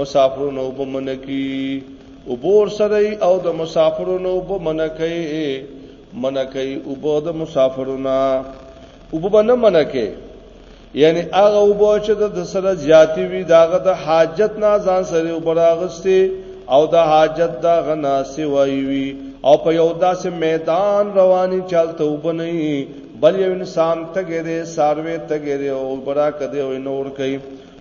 مسافرونو وب منع کی اوبه ورسره او د مسافرونو وب منع کوي منع کوي اوبه د مسافرونو اوبه به نه منع کوي یعنی هغه اوبه چې د سره زیاتی وي داغه د حاجت نه ځان سره وبراغسته او د حاجت دا غنا سیوي وي او په یو داسې میدان رواني چلته وبني بل یو انسان تګره ساروي تګره او برا کده او نور کوي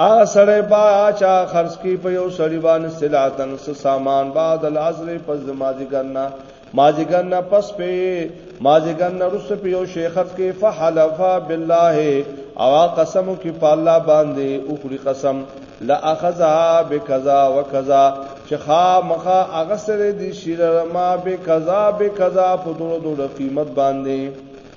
هغه سړی با چا خرج کی په یو سړی باندې سلاتن س سامان بعد العصر پس مازیګر نه مازیګر نه پس په مازیګر نه رس په یو شیخ خرج کی فحلفا بالله او قسم کی په الله باندې او خوري قسم لا اخذها بکذا وکذا چې خا مخه هغه سره دی شیره ما بکذا بکذا په دوه دوه قیمت باندې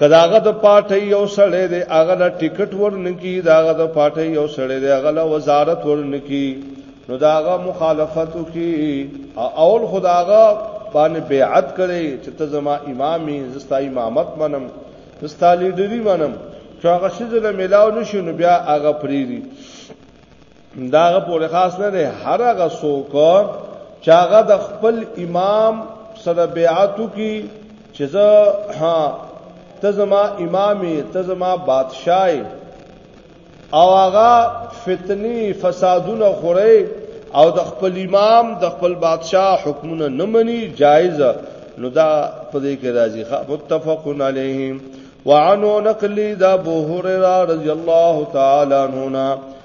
کداغه د پاټي یو سړی دی هغه لا ټیکټ ورنکی داغه د پاټي یو سړی دی هغه لا وزارت ورنکی نو داغه مخالفت کی اول خداغه باندې بیعت کړي چې ته زما امامي زستا امامت منم زستا لیډری منم چې هغه شذ له ملاو نشو نو بیا هغه پریری داغه پورې خاص نه دی هر هغه څوک چې هغه د خپل امام سره بیعت کی چې زه ها ته زما امامي ته زما بادشاہي او هغه فتنی فسادونه خوري او د خپل امام د خپل بادشاہ حکمونه نه مني جایز نو دا په دې کې راځي ښه متفقون علیهم وعنو نقلی دا ابو هريره رضی الله تعالی عنہ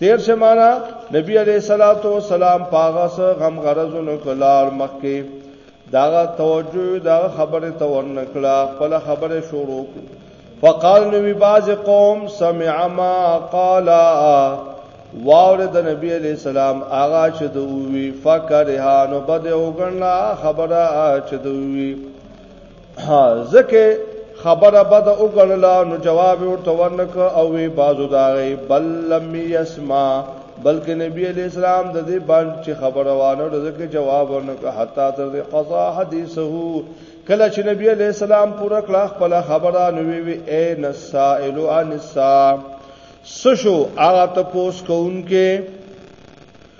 تیر شمانه نبی علیہ الصلوۃ والسلام پاغه سره غم غرضونو کلار مخکې داغه توجه دا خبره ته ورنکړه خپل خبره شروع کو فقال نبی باز قوم سمع ما قال واور د نبی علیہ السلام آغا چې دوی فکرها نو بده وګڼه خبره چې دوی ها زکه خبره بد او ګړلا نو جواب ورته ورنک او وی بازو داغه بل لم يسمع بلکې نبی علی السلام د دې باندې چې خبره وانه ورته جواب ورنک حتا تر دې قضا حدیثه کله چې نبی علی السلام پوره کړه خپل خبره نو وی وی اے نسائل عن الساعه سشو هغه تپوس کوونکې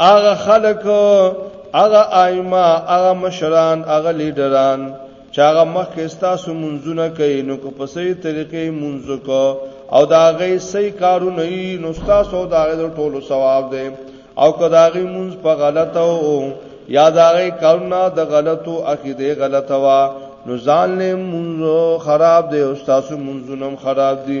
هغه خلک هغه ائمه هغه مشران هغه لیډران چې هغه مخکې ستاسو منځونه کوي نو که په صحیح طریقې منځ کو او دا غي صحیح کارونه یې نو ستاسو دا غي ټولو ثواب دی او که دا غي منځ په غلطه او یا دا غي کارونه د غلطو عقیده غلطه وا نو ځان له منځ خراب دی او ستاسو منځونه خراب دي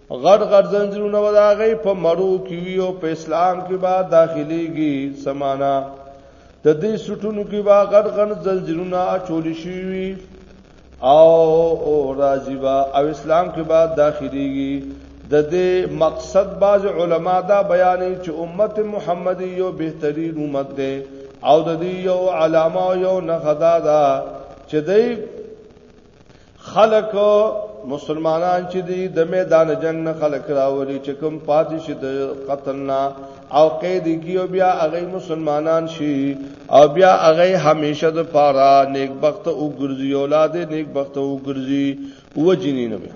غړ غړ زنجیرونه وداغی په مړو کې وی او په اسلام کې با داخليږي سمانا د دې سټونو کې با غړ غړ زنجیرونه اچول شي وی او او راځي با او اسلام کې با داخليږي د دې مقصد باز علما دا بیانې چې امت محمدي یو بهترین امت ده او د دې یو علامه یو نخدا ده چې دې خلق مسلمانان چې دی د میدان جنگ نه خلق راولي چې کوم پاتې شي د قتل نه او قید کیو بیا هغه مسلمانان شي او بیا هغه همیشه د پاره نیک بخت او ګرځي اولاد نیک بخت او ګرځي و جنین بیا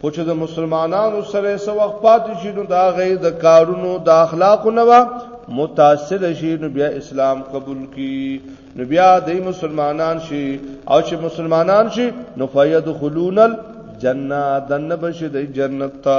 خو چې د مسلمانانو سره سو وخت پاتې شي نو دا غي د کارونو د اخلاقو نه وا متاثر شي نو بیا اسلام قبول کی نو بیا د مسلمانان شي او چې مسلمانان شي نو فیدخلون الجنه دنه بشي د جنت ته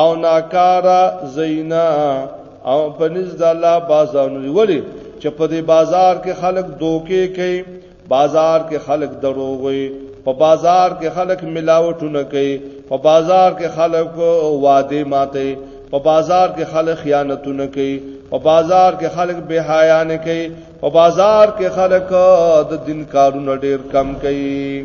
او ناکارا زینا او پنځ د الله بازار نو ولی چې په دې بازار کې خلک دوکې کوي بازار کې خلک دروغ وي په بازار کې خلک ملاوټونه کوي په بازار کې خلک وعده ماته په بازار کې خلک خیانتونه کوي په بازار کې خلک بے حیا نه کوي په بازار کې خلک د دین کارونه ډیر کم کوي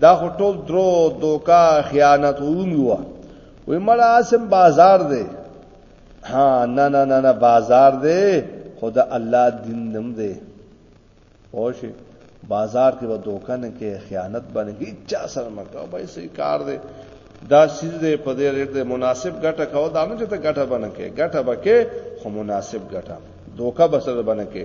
دا خو ټول درو دوکا خیانت وونی و وی مړه اسم بازار دی ها نه نه نه نه بازار دی خدا الله دین نم دی اوشي بازار کې و دوکا نه کې خیانت باندې هیڅ چا سره مکو به سې کار دی دا سیز دی په دې ریټ دی مناسب ګټه کاو دا نه چې ته ګټه باندې کې ګټه بکې خو مناسب ګټه دوکا بسره باندې کې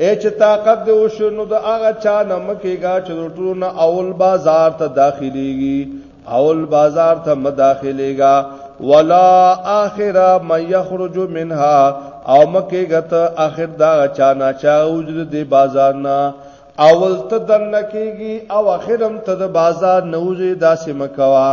اے چې طاقت دی وشو نو د هغه چا نه مکیږي چې ټول نه اول بازار ته داخليږي اول بازار ته مداخليږي ولا اخره من يخرج منها او مکیږي ته اخر دا چا نه چا وجود دی بازار نه اول ته دنه کیږي او اخرم ته د بازار نه وځي داسې مکوا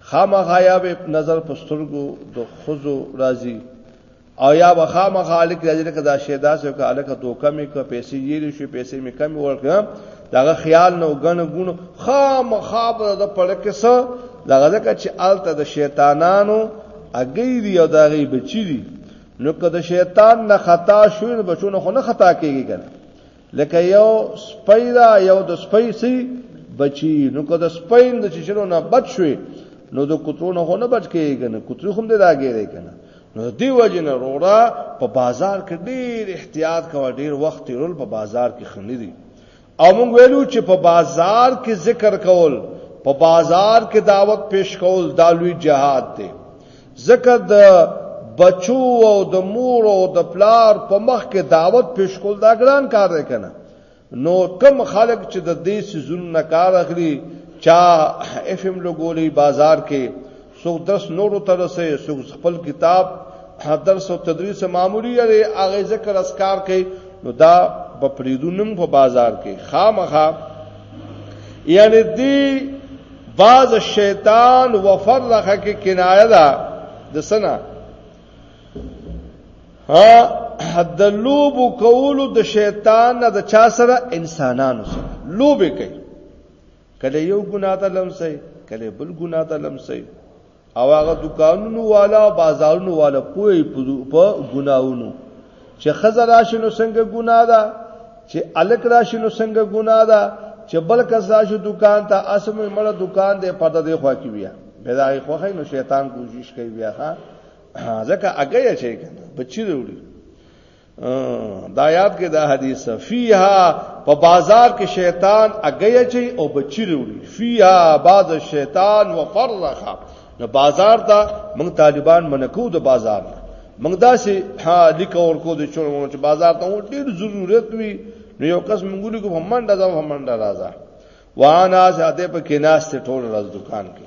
خامخا یا به نظر په سترګو د خزو راځي او یا به خامخا الک راځي لکه دا شی داسې او الک دوه کمې که پیسې یې شي پیسې مې کمې ورکړه داغه خیال نو غن غون خامخا به د پړک سره دغه ځکه چې الته د شیطانانو اگئی دی او داغی بچی دی نو که د شیطان نه خطا شوی نو بچونه خو نه خطا کیږي کنه لکه یو سپی دا یو د سپی سی بچی نو که د سپین د چچلو نه بچ شوی نو د کترو نه خو نه بچ کېږي نه کترو هم دې راګېږي کنه نو دی وجه نه روړه په بازار کې ډېر احتیاط کوه ډېر وخت تیرول په بازار کې خنې دي او موږ ویلو چې په بازار کې ذکر کول په بازار کې دعوت پیش کول دا لوی جهاد دی ځکه د بچو او د مور او د پلار په مخ کې دعوت پیش کول دا ګران کار دی کنه نو کم خلک چې د دې سيزون نه کار اخلي چا اف ام لګولي بازار کې څوک درس نورو ته رسي څوک خپل کتاب درس او تدریس معمولی لري هغه ذکر اسکار کوي نو دا په پریدونم په بازار کې خامخا یعنی دی باز شیطان وفرخه کې کنایه ده د سنا ها د لوب کولو د شیطان نه د چا سره انسانانو سره لوب کوي کله یو ګناه ته لمسي کله بل ګناه ته لمسي او هغه دکانونو والا او بازارونو والا پوي په ګناونو چې خزر راشي نو څنګه ګناه ده چې الک راشي نو څنګه ګناه ده چې بل کس راشي دکان ته اسمه مړه دکان دې پرده دی خو کی بیا بدای خو خې نو شیطان کوشش کوي بیا ها ځکه اگې چې کنه بچی وروړي دا یاد کې دا حدیث فیها په بازار کې شیطان اگیا چي او بچی وروړي فیها باز شیطان وفرخه نو بازار ته موږ طالبان منکو د بازار موږ داسې ها لیکو ورکو د چونو چې بازار ته ډیر ضرورت وي نو یو کس موږ لیکو په منډه دا په منډه راځه وانا ساته په کیناس ته ټول راز دکان کې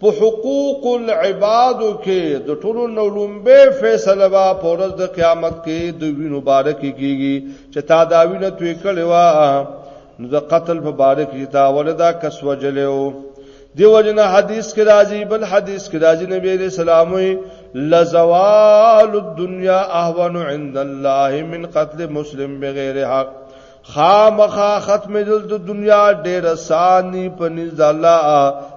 په حقوق العباد کې د ټولو نولومبه فیصله وا په ورځ د قیامت کې د وینو بارک کیږي چې تا دا وینه توې کړې وا نو د قتل په بارک کې تا ولدا کس وجلو دیو جن حدیث کې راځي بل حدیث کې راځي نبی عليه السلام وي لزوال الدنيا اهون عند الله من قتل مسلم بغیر حق خامخا ختم دل د دنیا ډیر سانی پنځ د الله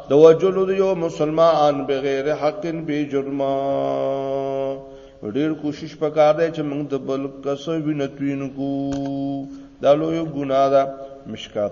د وجلو د یو مسلمان بغیر حق به جرمه ډیر کوشش پکار دی چې موږ د بل کس وینتوین کو دا لوی ګناه ده مشکات